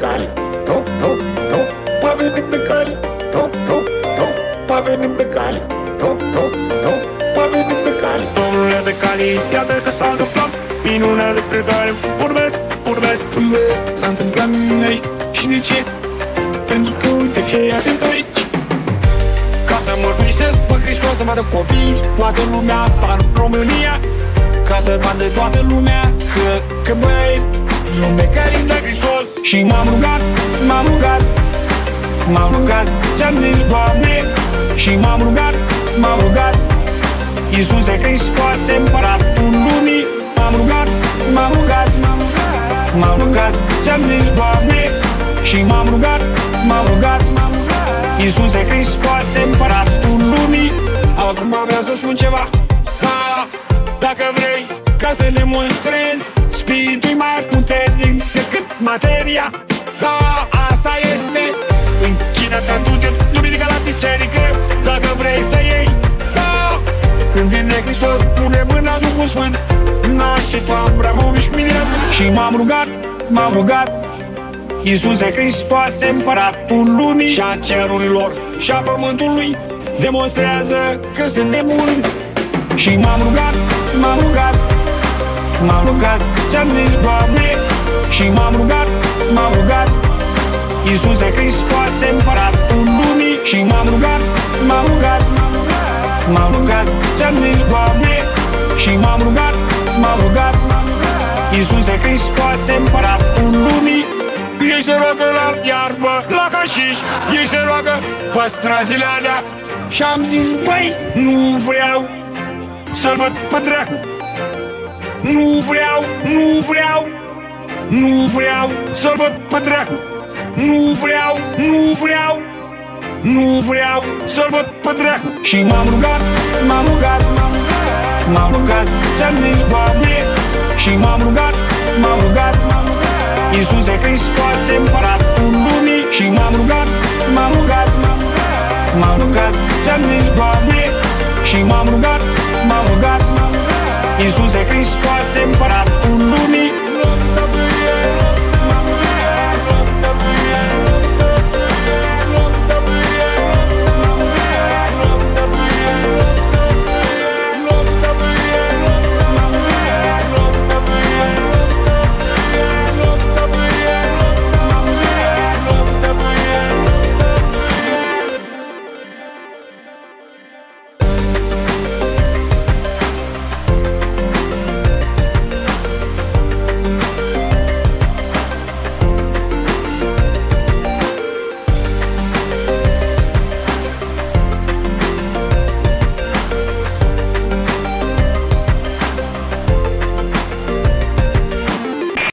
cale Top, top, top, a venit pe cale Top, top, top, a venit pe cale Top, top, top, a venit pe cale Domnule de cali, iată că s-a întâmplat. Minunea despre care vorbeți, vorbeți. S-a întâmplat aici. Și de ce? Pentru că, uite, fie atent aici. Ca să mărturisesc pe Hristos să vadă copii. Toată lumea asta în România. Ca să vadă toată lumea Că, că băi, lume care de Hristos. Și m-am rugat, m-am rugat M-am rugat, ți-am zis, Doamne. Și m-am rugat, m-am rugat Iisuse Hristos, împăratul lumii. M-am rugat, m-am rugat M-am rugat, ți-am zis, Doamne. Și m-am rugat, m-am rugat Iisuse Hristos, împăratul lumii. Acum vreau să spun ceva. Da, dacă vrei Ca să demonstrez Spiritul e mai puternic decât materia. Da, asta este. Închină-te, du-te duminică la biserică Dacă vrei să iei. Da, Când vine Hristos, pune mâna Duhul Sfânt. Naște tu Abramovici mine. Și m-am rugat, m-am rugat. Iisuse Hristos, împăratul lumii Și a cerurilor și a pământului Demonstrează că sunt nebun Și m-am rugat, m-am rugat M-am rugat, ți-am zis, Doamne Și m-am rugat, m-am rugat. Iisuse Hristos, împăratul lumii Și m-am rugat, m-am rugat. M-am rugat, ți-am zis, Doamne Și m-am rugat, m-am rugat. Iisuse Hristos, împăratul lumii ei se roagă la iarbă, la cașiș Ei se roagă pe străzile alea. Și am zis, băi, Nu vreau să-l văd pe dracu Nu vreau, nu vreau Nu vreau să-l văd pe dracu Nu vreau, nu vreau Nu vreau să-l văd pe dracu Și m-am rugat, m-am rugat M-am rugat, ți-am zis, Doamne Și m-am rugat, m-am rugat Iisuse Hristos, împăratul lumii Și m-am rugat, m-am rugat M-am rugat, ți-am zis, Doamne Și m-am rugat,